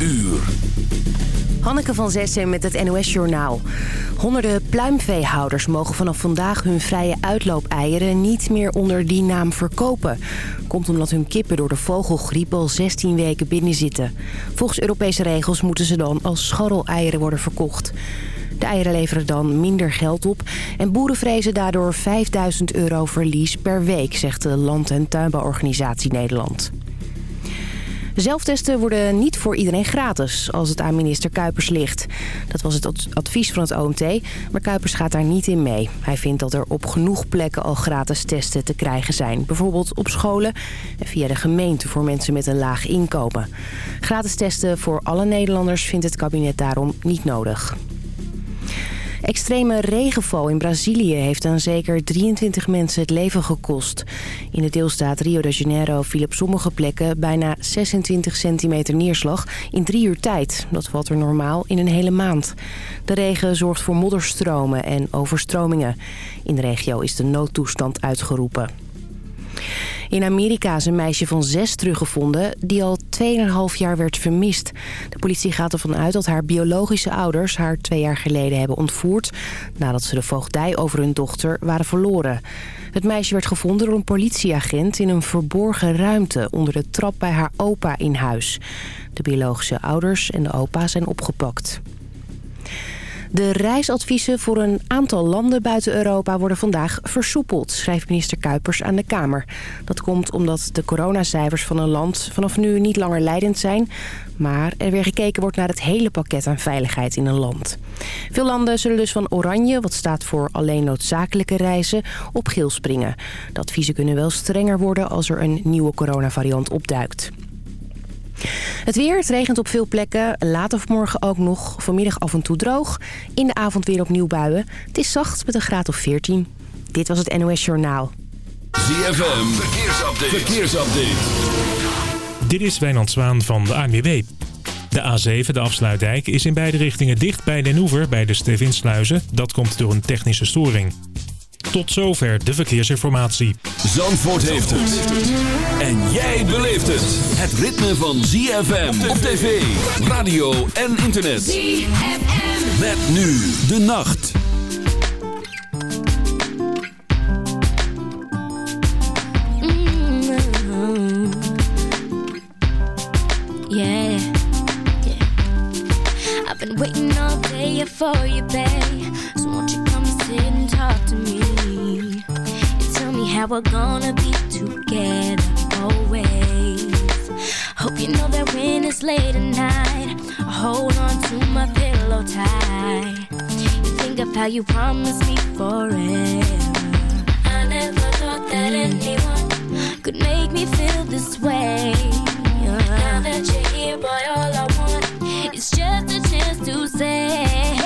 uur. Hanneke van Zessen met het NOS-journaal. Honderden pluimveehouders mogen vanaf vandaag hun vrije uitloopeieren niet meer onder die naam verkopen. Komt omdat hun kippen door de vogelgriep al 16 weken binnen zitten. Volgens Europese regels moeten ze dan als scharreleieren worden verkocht. De eieren leveren dan minder geld op en boeren vrezen daardoor 5000 euro verlies per week, zegt de Land- en Tuinbouworganisatie Nederland. Zelftesten worden niet voor iedereen gratis als het aan minister Kuipers ligt. Dat was het advies van het OMT, maar Kuipers gaat daar niet in mee. Hij vindt dat er op genoeg plekken al gratis testen te krijgen zijn. Bijvoorbeeld op scholen en via de gemeente voor mensen met een laag inkomen. Gratis testen voor alle Nederlanders vindt het kabinet daarom niet nodig. Extreme regenval in Brazilië heeft aan zeker 23 mensen het leven gekost. In de deelstaat Rio de Janeiro viel op sommige plekken bijna 26 centimeter neerslag in drie uur tijd. Dat valt er normaal in een hele maand. De regen zorgt voor modderstromen en overstromingen. In de regio is de noodtoestand uitgeroepen. In Amerika is een meisje van zes teruggevonden die al 2,5 jaar werd vermist. De politie gaat ervan uit dat haar biologische ouders haar twee jaar geleden hebben ontvoerd... nadat ze de voogdij over hun dochter waren verloren. Het meisje werd gevonden door een politieagent in een verborgen ruimte... onder de trap bij haar opa in huis. De biologische ouders en de opa zijn opgepakt. De reisadviezen voor een aantal landen buiten Europa worden vandaag versoepeld, schrijft minister Kuipers aan de Kamer. Dat komt omdat de coronacijfers van een land vanaf nu niet langer leidend zijn, maar er weer gekeken wordt naar het hele pakket aan veiligheid in een land. Veel landen zullen dus van oranje, wat staat voor alleen noodzakelijke reizen, op geel springen. De adviezen kunnen wel strenger worden als er een nieuwe coronavariant opduikt. Het weer, het regent op veel plekken. Later vanmorgen ook nog. Vanmiddag af en toe droog. In de avond weer opnieuw buien. Het is zacht met een graad of 14. Dit was het NOS Journaal. ZFM, verkeersupdate. verkeersupdate. Dit is Wijnand Zwaan van de ANWB. De A7, de afsluitdijk, is in beide richtingen dicht bij Den Oever bij de Stevinsluizen. Dat komt door een technische storing. Tot zover de verkeersinformatie. Zandvoort heeft het. En jij beleeft het. Het ritme van ZFM op tv, radio en internet. ZFM. Met nu de nacht. Mm-hmm. Yeah, yeah. I've been waiting all day for you, babe. So won't you how we're gonna be together always. Hope you know that when it's late at night, I hold on to my pillow tight. You think of how you promised me forever. I never thought that anyone could make me feel this way. Now that you're here, boy, all I want is just a chance to say.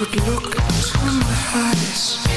would look into my eyes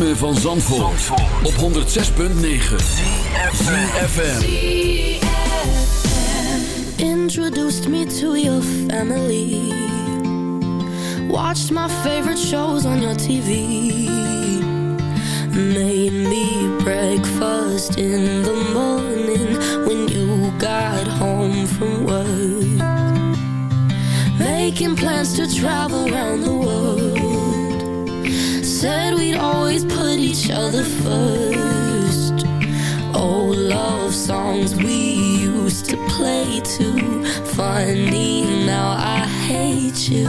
ritme van Zandvoort, op 106.9 CFFM Introduced me to your family. Watched my favorite shows on your TV Made me breakfast in the morning When you got home from work. Making plans to travel around the world Said we'd always put each other first. Old love songs we used to play too Funny, now I hate you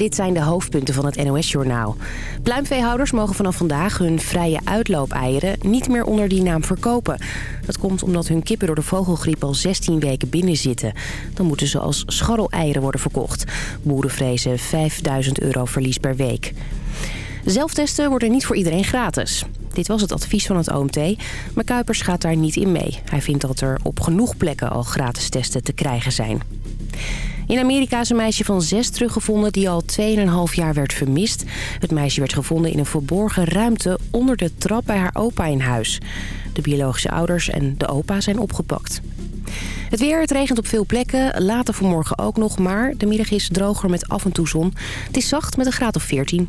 Dit zijn de hoofdpunten van het NOS-journaal. Pluimveehouders mogen vanaf vandaag hun vrije uitloopeieren niet meer onder die naam verkopen. Dat komt omdat hun kippen door de vogelgriep al 16 weken binnen zitten. Dan moeten ze als scharreleieren worden verkocht. Boeren vrezen 5000 euro verlies per week. Zelftesten worden niet voor iedereen gratis. Dit was het advies van het OMT, maar Kuipers gaat daar niet in mee. Hij vindt dat er op genoeg plekken al gratis testen te krijgen zijn. In Amerika is een meisje van zes teruggevonden die al 2,5 jaar werd vermist. Het meisje werd gevonden in een verborgen ruimte onder de trap bij haar opa in huis. De biologische ouders en de opa zijn opgepakt. Het weer, het regent op veel plekken. Later vanmorgen ook nog, maar de middag is droger met af en toe zon. Het is zacht met een graad of 14.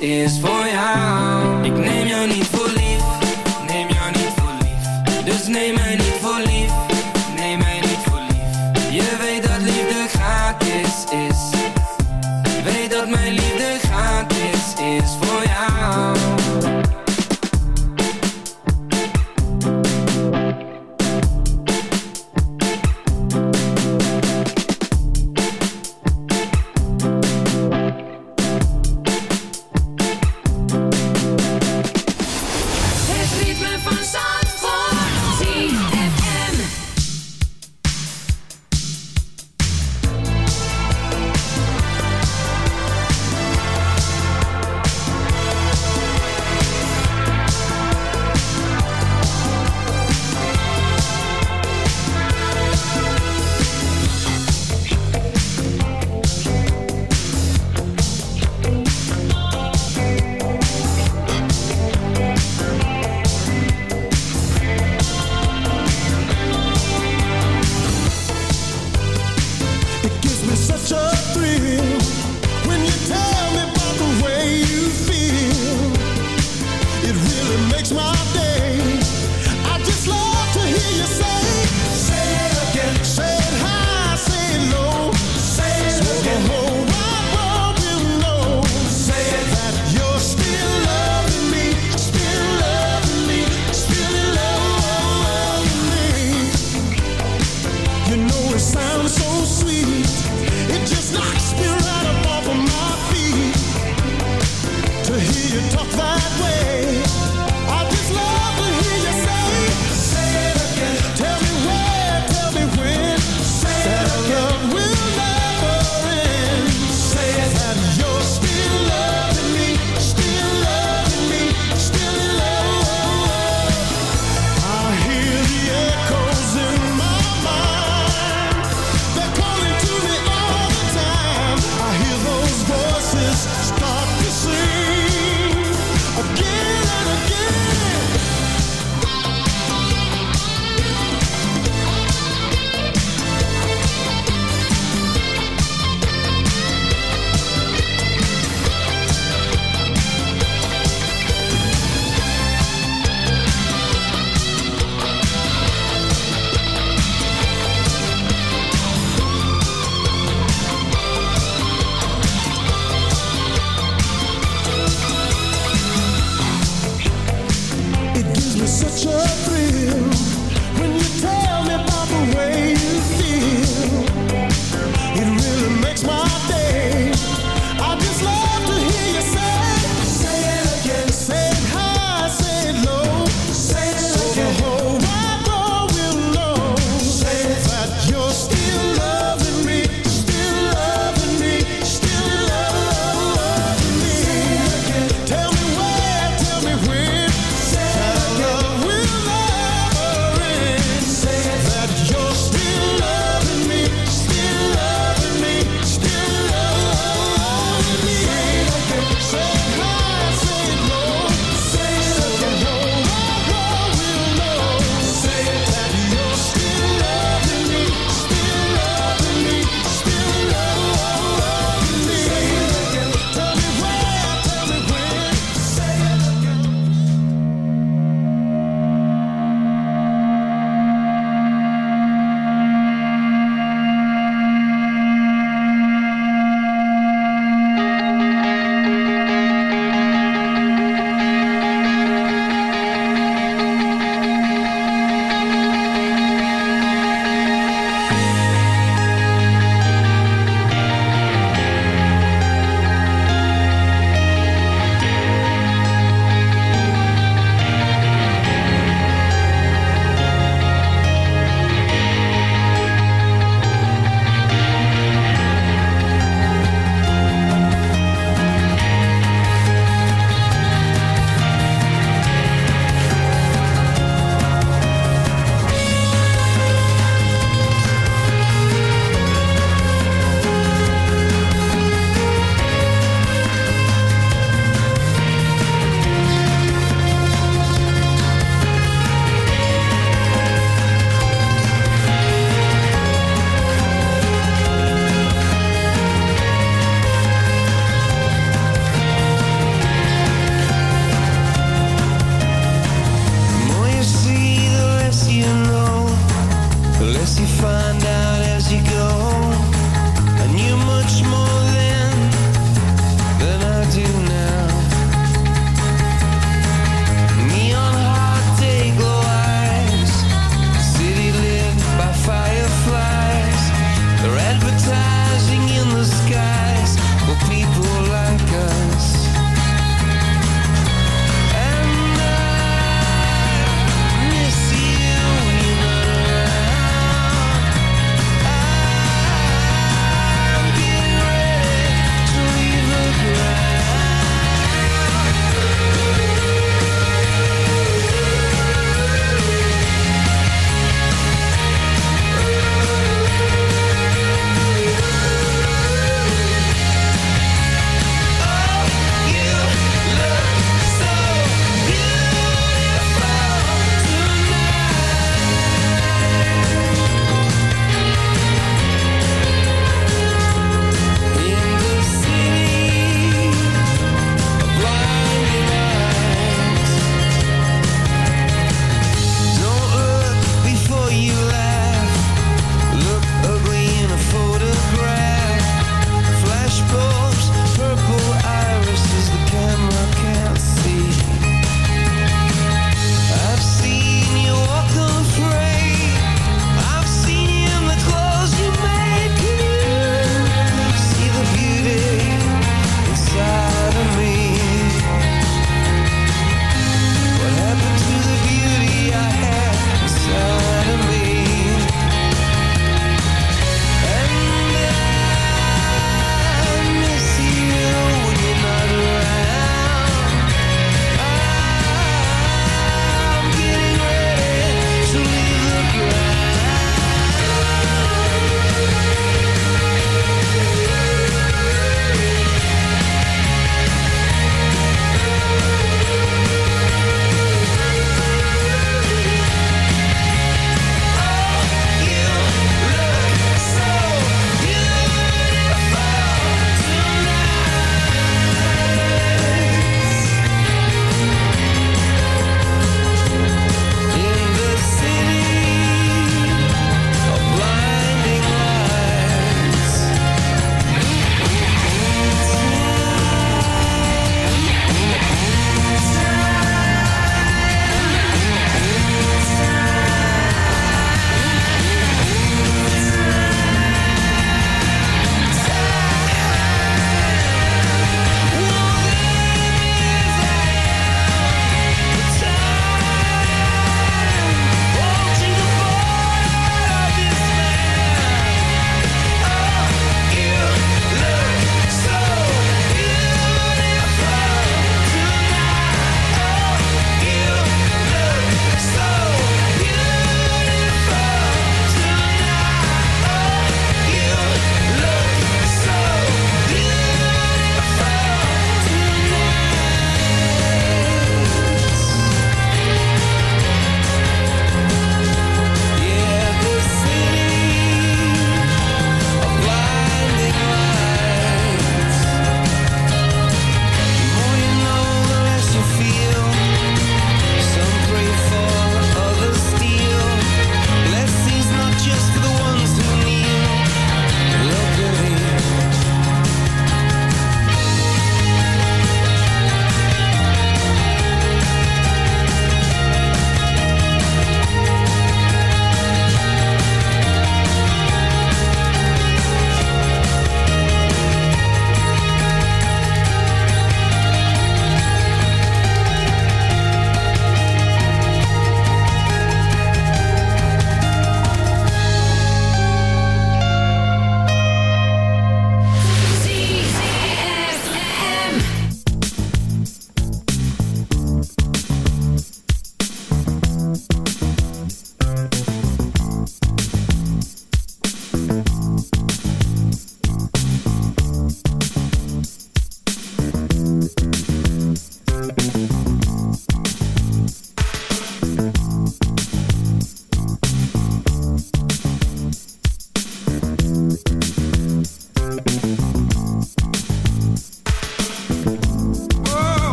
is for jou